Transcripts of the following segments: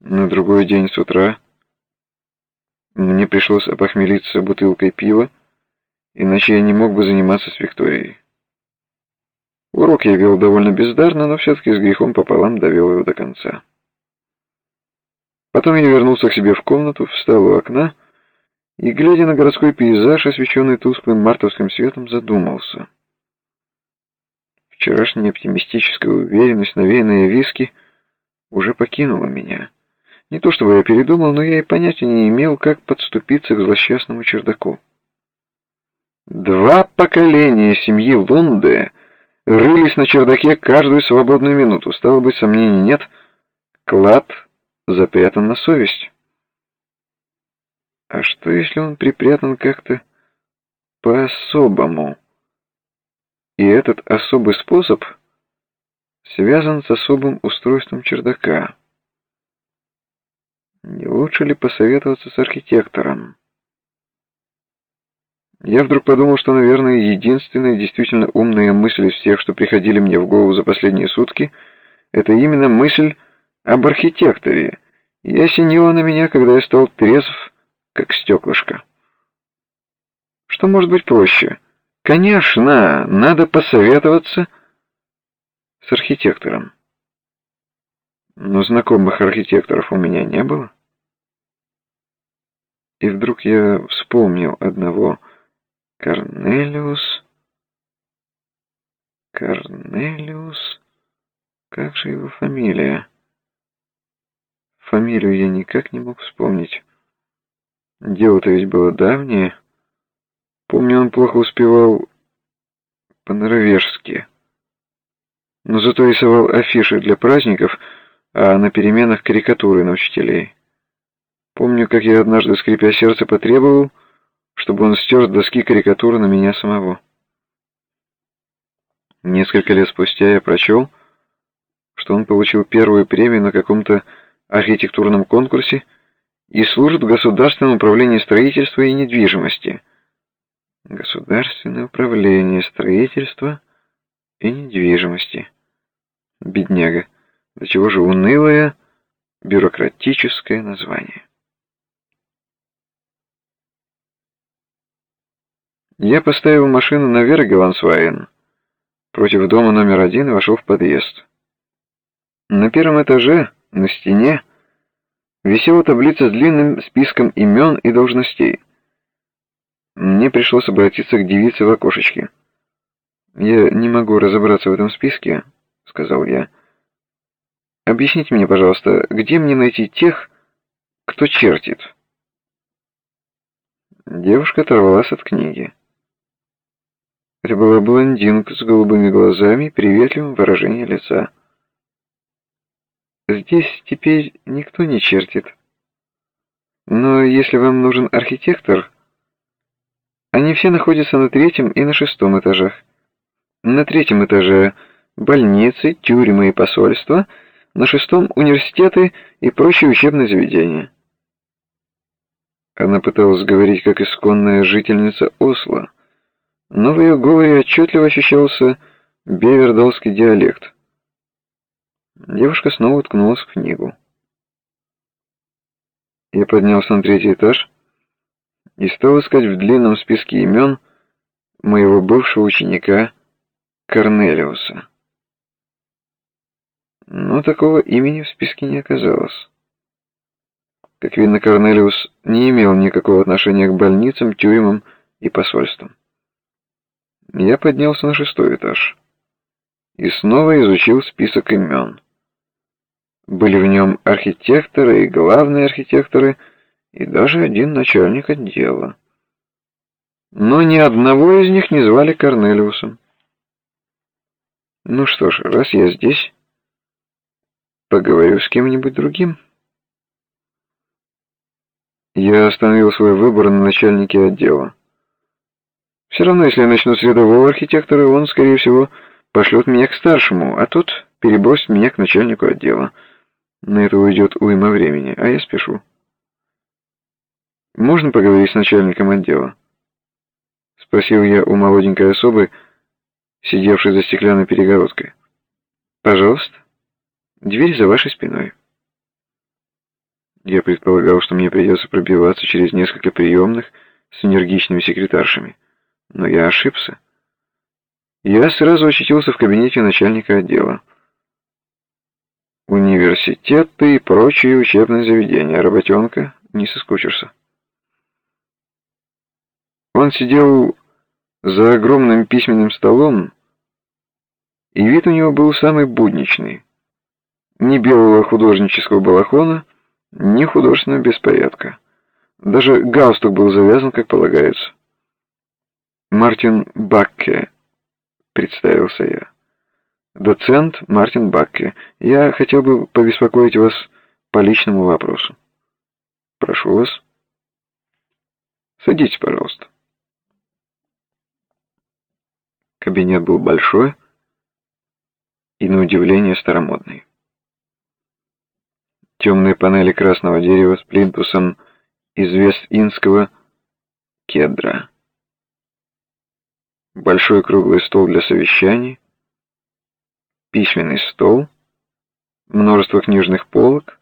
На другой день с утра мне пришлось опохмелиться бутылкой пива, иначе я не мог бы заниматься с Викторией. Урок я вел довольно бездарно, но все-таки с грехом пополам довел его до конца. Потом я вернулся к себе в комнату, встал у окна и, глядя на городской пейзаж, освещенный тусклым мартовским светом, задумался. Вчерашняя оптимистическая уверенность, навеянная виски, уже покинула меня. Не то чтобы я передумал, но я и понятия не имел, как подступиться к злосчастному чердаку. Два поколения семьи Лунде рылись на чердаке каждую свободную минуту. Стало быть, сомнений нет. Клад запрятан на совесть. А что, если он припрятан как-то по-особому? И этот особый способ связан с особым устройством чердака. Не лучше ли посоветоваться с архитектором? Я вдруг подумал, что, наверное, единственная действительно умная мысль из всех, что приходили мне в голову за последние сутки, это именно мысль об архитекторе, и осенила на меня, когда я стал трезв, как стеклышко. Что может быть проще? Конечно, надо посоветоваться с архитектором. Но знакомых архитекторов у меня не было. И вдруг я вспомнил одного Корнелиус... Корнелиус... Как же его фамилия? Фамилию я никак не мог вспомнить. Дело-то ведь было давнее. Помню, он плохо успевал по-норвежски. Но зато рисовал афиши для праздников, а на переменах карикатуры на учителей. Помню, как я однажды, скрипя сердце, потребовал чтобы он стер с доски карикатуры на меня самого. Несколько лет спустя я прочел, что он получил первую премию на каком-то архитектурном конкурсе и служит в Государственном управлении строительства и недвижимости. Государственное управление строительства и недвижимости. Бедняга. До чего же унылое бюрократическое название. Я поставил машину на Вергелансвайн против дома номер один и вошел в подъезд. На первом этаже, на стене, висела таблица с длинным списком имен и должностей. Мне пришлось обратиться к девице в окошечке. «Я не могу разобраться в этом списке», — сказал я. «Объясните мне, пожалуйста, где мне найти тех, кто чертит?» Девушка оторвалась от книги. Это была блондинка с голубыми глазами и приветливым выражением лица. Здесь теперь никто не чертит. Но если вам нужен архитектор, они все находятся на третьем и на шестом этажах. На третьем этаже больницы, тюрьмы и посольства, на шестом университеты и прочие учебные заведения. Она пыталась говорить как исконная жительница Осло но в ее говоре отчетливо ощущался бевердолский диалект. Девушка снова уткнулась в книгу. Я поднялся на третий этаж и стал искать в длинном списке имен моего бывшего ученика Корнелиуса. Но такого имени в списке не оказалось. Как видно, Корнелиус не имел никакого отношения к больницам, тюрьмам и посольствам. Я поднялся на шестой этаж и снова изучил список имен. Были в нем архитекторы и главные архитекторы, и даже один начальник отдела. Но ни одного из них не звали Корнелиусом. Ну что ж, раз я здесь, поговорю с кем-нибудь другим. Я остановил свой выбор на начальнике отдела. Все равно, если я начну с рядового архитектора, он, скорее всего, пошлет меня к старшему, а тот перебросит меня к начальнику отдела. На это уйдет уйма времени, а я спешу. «Можно поговорить с начальником отдела?» Спросил я у молоденькой особы, сидевшей за стеклянной перегородкой. «Пожалуйста. Дверь за вашей спиной». Я предполагал, что мне придется пробиваться через несколько приемных с энергичными секретаршами. Но я ошибся. Я сразу очутился в кабинете начальника отдела. Университеты и прочие учебные заведения. Работенка, не соскучишься. Он сидел за огромным письменным столом, и вид у него был самый будничный. Ни белого художнического балахона, ни художественного беспорядка. Даже галстук был завязан, как полагается. «Мартин Бакке», — представился я. «Доцент Мартин Бакке. Я хотел бы побеспокоить вас по личному вопросу». «Прошу вас». «Садитесь, пожалуйста». Кабинет был большой и, на удивление, старомодный. Темные панели красного дерева с плинтусом из вест-инского кедра. Большой круглый стол для совещаний, письменный стол, множество книжных полок,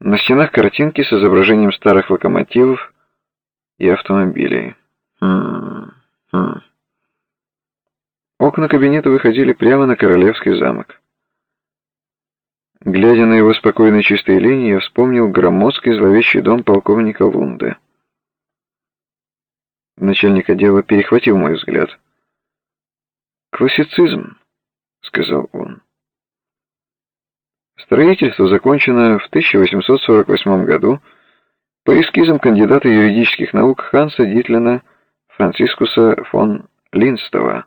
на стенах картинки с изображением старых локомотивов и автомобилей. Хм, хм. Окна кабинета выходили прямо на Королевский замок. Глядя на его спокойные чистые линии, я вспомнил громоздкий зловещий дом полковника Лунде. Начальник отдела перехватил мой взгляд. «Классицизм», — сказал он. Строительство закончено в 1848 году по эскизам кандидата юридических наук Ханса Дитлина Францискуса фон Линстова.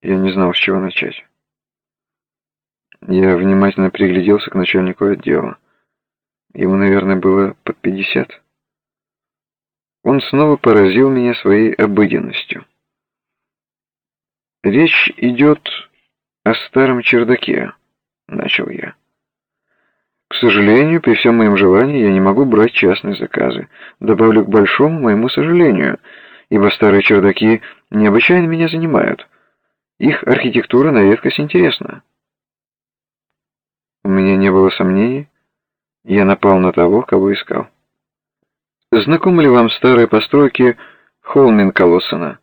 Я не знал, с чего начать. Я внимательно пригляделся к начальнику отдела. Ему, наверное, было под пятьдесят. Он снова поразил меня своей обыденностью. «Речь идет о старом чердаке», — начал я. «К сожалению, при всем моем желании я не могу брать частные заказы. Добавлю к большому моему сожалению, ибо старые чердаки необычайно меня занимают». Их архитектура на редкость интересна. У меня не было сомнений, я напал на того, кого искал. «Знакомы ли вам старые постройки Холмин-Колоссена?»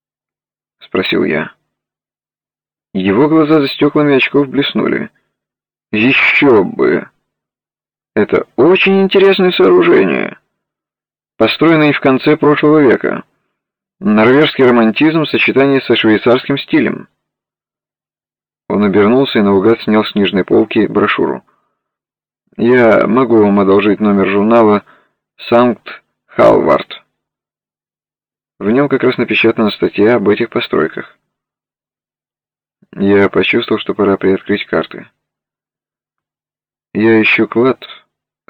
— спросил я. Его глаза за стеклами очков блеснули. «Еще бы! Это очень интересное сооружение, построенное в конце прошлого века». Норвежский романтизм в сочетании со швейцарским стилем. Он обернулся и наугад снял с книжной полки брошюру. «Я могу вам одолжить номер журнала «Санкт Халвард». В нем как раз напечатана статья об этих постройках. Я почувствовал, что пора приоткрыть карты. «Я ищу клад,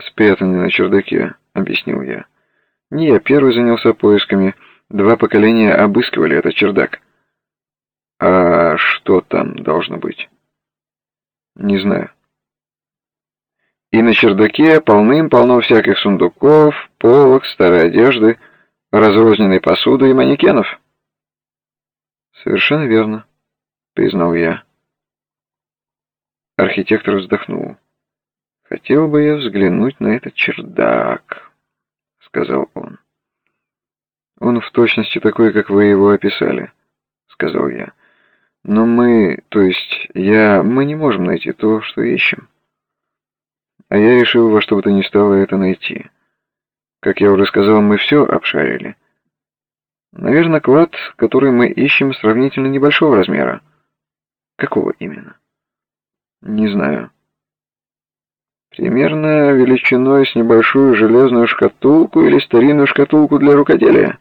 спрятанный на чердаке», — объяснил я. «Не я первый занялся поисками». Два поколения обыскивали этот чердак. А что там должно быть? Не знаю. И на чердаке полным-полно всяких сундуков, полок, старой одежды, разрозненной посуды и манекенов. Совершенно верно, признал я. Архитектор вздохнул. Хотел бы я взглянуть на этот чердак, сказал он. «Он в точности такой, как вы его описали», — сказал я. «Но мы, то есть я, мы не можем найти то, что ищем». А я решил во что бы то ни стало это найти. Как я уже сказал, мы все обшарили. Наверное, клад, который мы ищем, сравнительно небольшого размера. Какого именно? Не знаю. Примерно величиной с небольшую железную шкатулку или старинную шкатулку для рукоделия.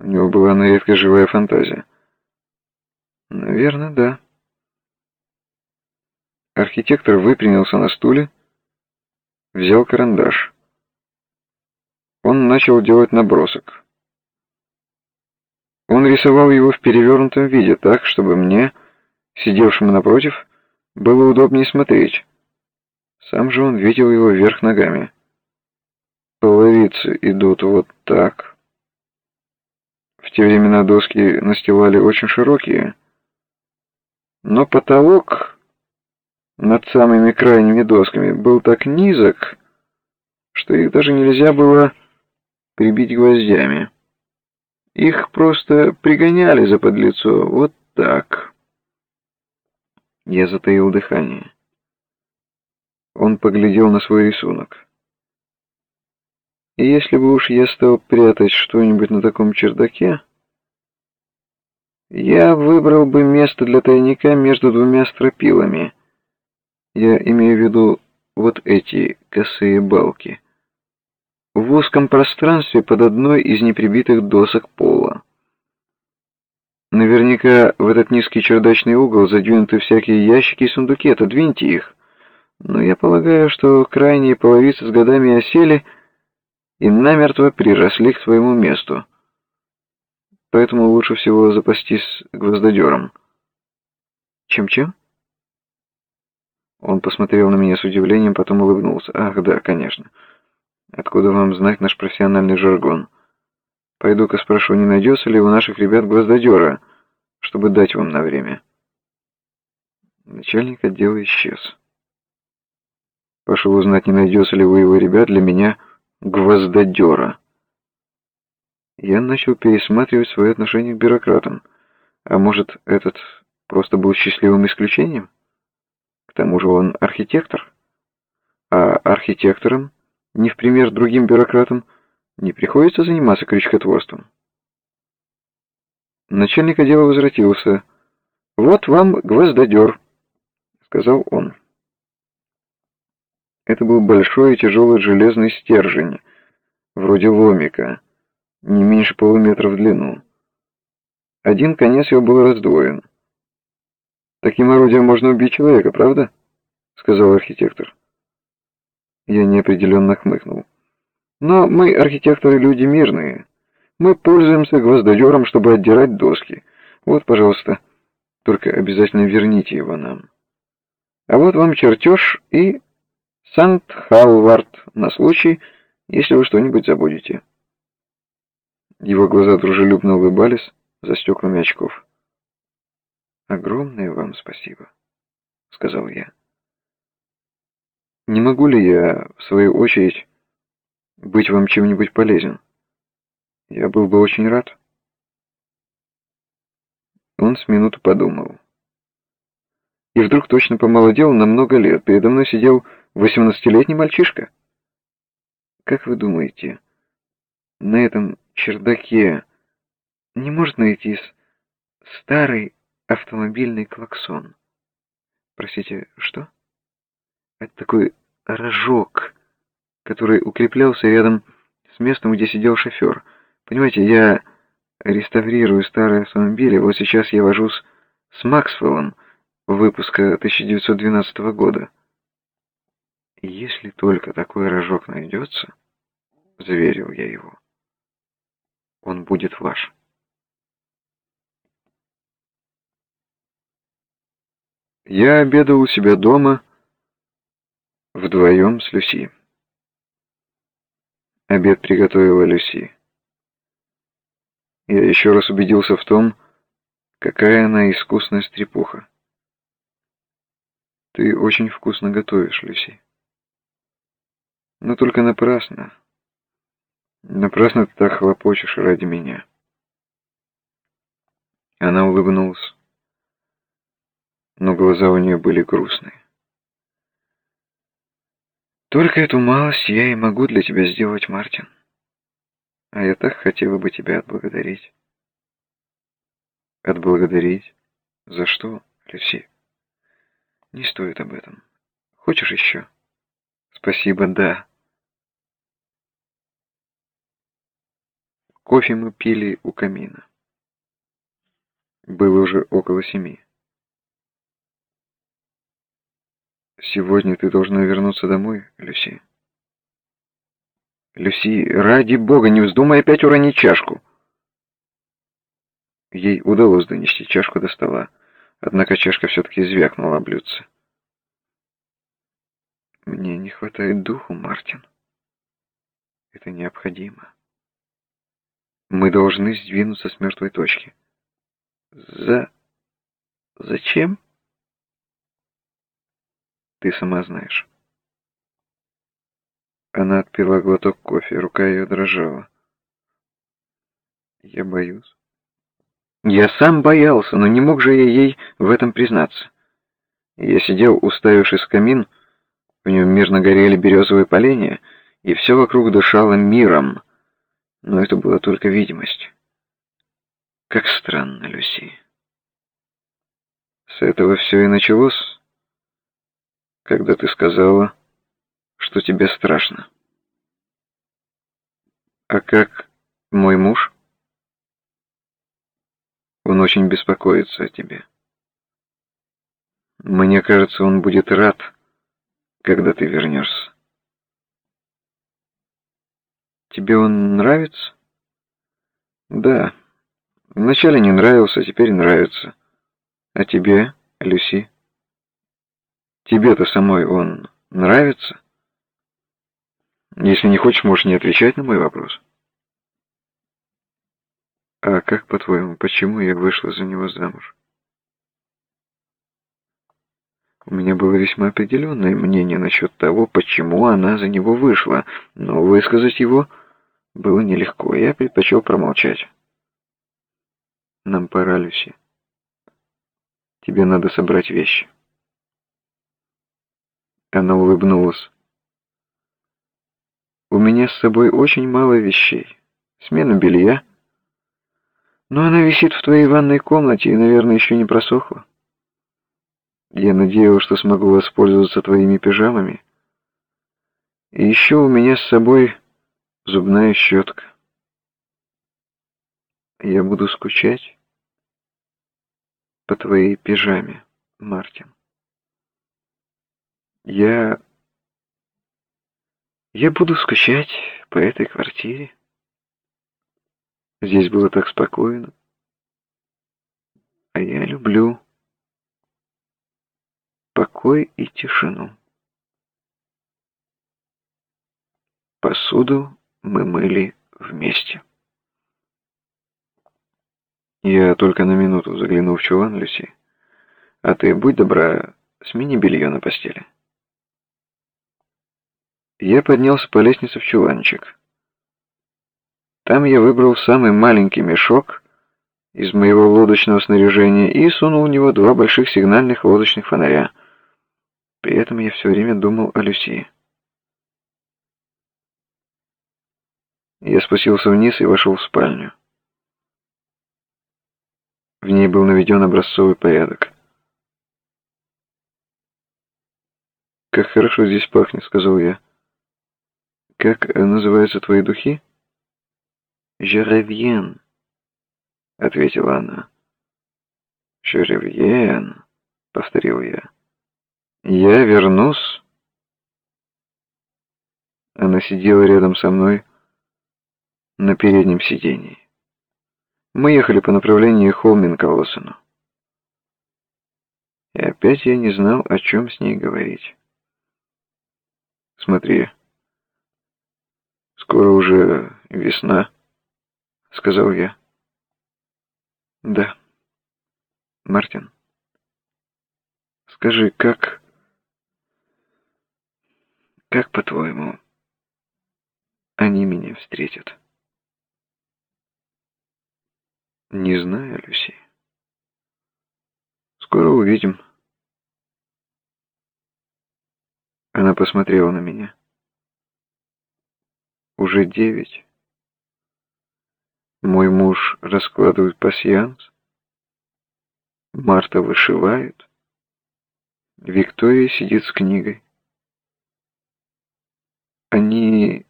У него была на редкость живая фантазия. Наверное, да. Архитектор выпрямился на стуле, взял карандаш. Он начал делать набросок. Он рисовал его в перевернутом виде, так, чтобы мне, сидевшему напротив, было удобнее смотреть. Сам же он видел его вверх ногами. Половицы идут вот так. В те времена доски настилали очень широкие, но потолок над самыми крайними досками был так низок, что их даже нельзя было прибить гвоздями. Их просто пригоняли за подлицо, вот так. Я затаил дыхание. Он поглядел на свой рисунок. И если бы уж я стал прятать что-нибудь на таком чердаке, я выбрал бы место для тайника между двумя стропилами. Я имею в виду вот эти косые балки. В узком пространстве под одной из неприбитых досок пола. Наверняка в этот низкий чердачный угол задвинуты всякие ящики и сундуки, отодвиньте их. Но я полагаю, что крайние половицы с годами осели и намертво приросли к своему месту поэтому лучше всего запастись гвоздодером. Чем-чем? Он посмотрел на меня с удивлением, потом улыбнулся. Ах, да, конечно. Откуда вам знать наш профессиональный жаргон? Пойду-ка спрошу, не найдется ли у наших ребят гвоздодера, чтобы дать вам на время. Начальник отдела исчез. Пошел узнать, не найдется ли у его ребят для меня гвоздодера. Я начал пересматривать свои отношения к бюрократам. А может, этот просто был счастливым исключением? К тому же он архитектор. А архитекторам, не в пример другим бюрократам, не приходится заниматься крючкотворством. Начальник отдела возвратился. «Вот вам гвоздодер», — сказал он. Это был большой и тяжелый железный стержень, вроде ломика, не меньше полуметра в длину. Один конец его был раздвоен. «Таким орудием можно убить человека, правда?» — сказал архитектор. Я неопределенно хмыкнул. «Но мы, архитекторы, люди мирные. Мы пользуемся гвоздодером, чтобы отдирать доски. Вот, пожалуйста, только обязательно верните его нам. А вот вам чертеж и Санкт-Халвард на случай, если вы что-нибудь забудете». Его глаза дружелюбно улыбались за стеклами очков. «Огромное вам спасибо», — сказал я. «Не могу ли я, в свою очередь, быть вам чем-нибудь полезен? Я был бы очень рад». Он с минуту подумал. И вдруг точно помолодел на много лет. Передо мной сидел восемнадцатилетний мальчишка. Как вы думаете, на этом чердаке не может найтись старый автомобильный клаксон. Простите, что? Это такой рожок, который укреплялся рядом с местом, где сидел шофер. Понимаете, я реставрирую старые автомобили. Вот сейчас я вожусь с Максвеллом выпуска 1912 года. Если только такой рожок найдется, заверил я его он будет ваш. Я обедал у себя дома вдвоем с Люси. Обед приготовила Люси. Я еще раз убедился в том, какая она искусная стрепуха. Ты очень вкусно готовишь, Люси. Но только напрасно. Напрасно ты так хлопочешь ради меня. Она улыбнулась, но глаза у нее были грустные. Только эту малость я и могу для тебя сделать, Мартин. А я так хотела бы тебя отблагодарить. Отблагодарить? За что, Люси? Не стоит об этом. Хочешь еще? Спасибо, да. Кофе мы пили у камина. Было уже около семи. Сегодня ты должна вернуться домой, Люси. Люси, ради бога, не вздумай опять уронить чашку. Ей удалось донести чашку до стола, однако чашка все-таки звякнула о блюдце. Мне не хватает духу, Мартин. Это необходимо. Мы должны сдвинуться с мертвой точки. За... Зачем? Ты сама знаешь. Она отпила глоток кофе, рука ее дрожала. Я боюсь. Я сам боялся, но не мог же я ей в этом признаться. Я сидел, уставившись в камин, в нем мирно горели березовые поленья, и все вокруг дышало миром, но это была только видимость. Как странно, Люси. С этого все и началось, когда ты сказала, что тебе страшно. А как мой муж? Он очень беспокоится о тебе. Мне кажется, он будет рад, когда ты вернешься. Тебе он нравится? Да. Вначале не нравился, теперь нравится. А тебе, Люси? Тебе-то самой он нравится? Если не хочешь, можешь не отвечать на мой вопрос. А как, по-твоему, почему я вышла за него замуж? У меня было весьма определенное мнение насчет того, почему она за него вышла, но высказать его было нелегко, я предпочел промолчать. Нам пора, Люси. Тебе надо собрать вещи. Она улыбнулась. У меня с собой очень мало вещей. Смена белья. Но она висит в твоей ванной комнате и, наверное, еще не просохла. Я надеялась, что смогу воспользоваться твоими пижамами. И еще у меня с собой зубная щетка. Я буду скучать по твоей пижаме, Мартин. Я... Я буду скучать по этой квартире. Здесь было так спокойно. А я люблю покой и тишину. Посуду мы мыли вместе. Я только на минуту заглянул в чулан, Люси. А ты, будь добра, смени белье на постели. Я поднялся по лестнице в чуланчик. Там я выбрал самый маленький мешок из моего лодочного снаряжения и сунул в него два больших сигнальных лодочных фонаря. При этом я все время думал о Люси. Я спустился вниз и вошел в спальню. В ней был наведен образцовый порядок. «Как хорошо здесь пахнет», — сказал я. «Как называются твои духи?» «Жеревьен», — ответила она. «Жеревьен», — повторил я. «Я вернусь». Она сидела рядом со мной на переднем сидении. Мы ехали по направлению Холмин-Колосону. И опять я не знал, о чем с ней говорить. «Смотри, скоро уже весна», — сказал я. «Да, Мартин, скажи, как... как, по-твоему, они меня встретят?» «Не знаю, Люси. Скоро увидим». Она посмотрела на меня. Уже девять. Мой муж раскладывает пасьянс. Марта вышивает. Виктория сидит с книгой. Они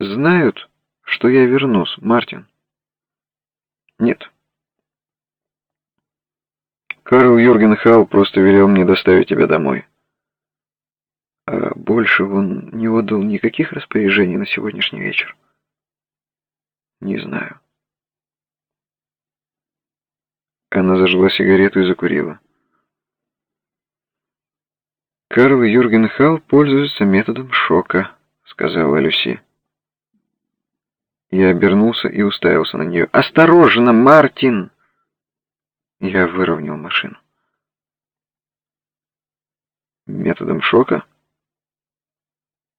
знают, что я вернусь, Мартин? Нет. Карл Юрген Халл просто велел мне доставить тебя домой. А больше он не отдал никаких распоряжений на сегодняшний вечер. Не знаю. Она зажгла сигарету и закурила. Карл Юрген Халл пользуется методом шока, сказала Люси. Я обернулся и уставился на нее. «Осторожно, Мартин!» Я выровнял машину. Методом шока?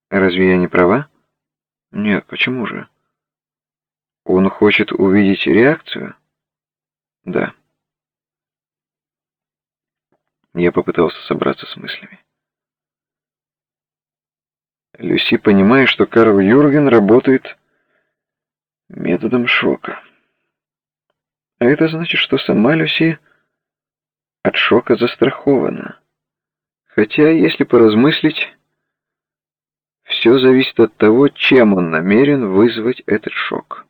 Разве я не права? Нет, почему же? Он хочет увидеть реакцию? Да. Я попытался собраться с мыслями. Люси, понимая, что Карл Юрген работает методом шока. А это значит, что сама Люси от шока застрахована. Хотя, если поразмыслить, все зависит от того, чем он намерен вызвать этот шок.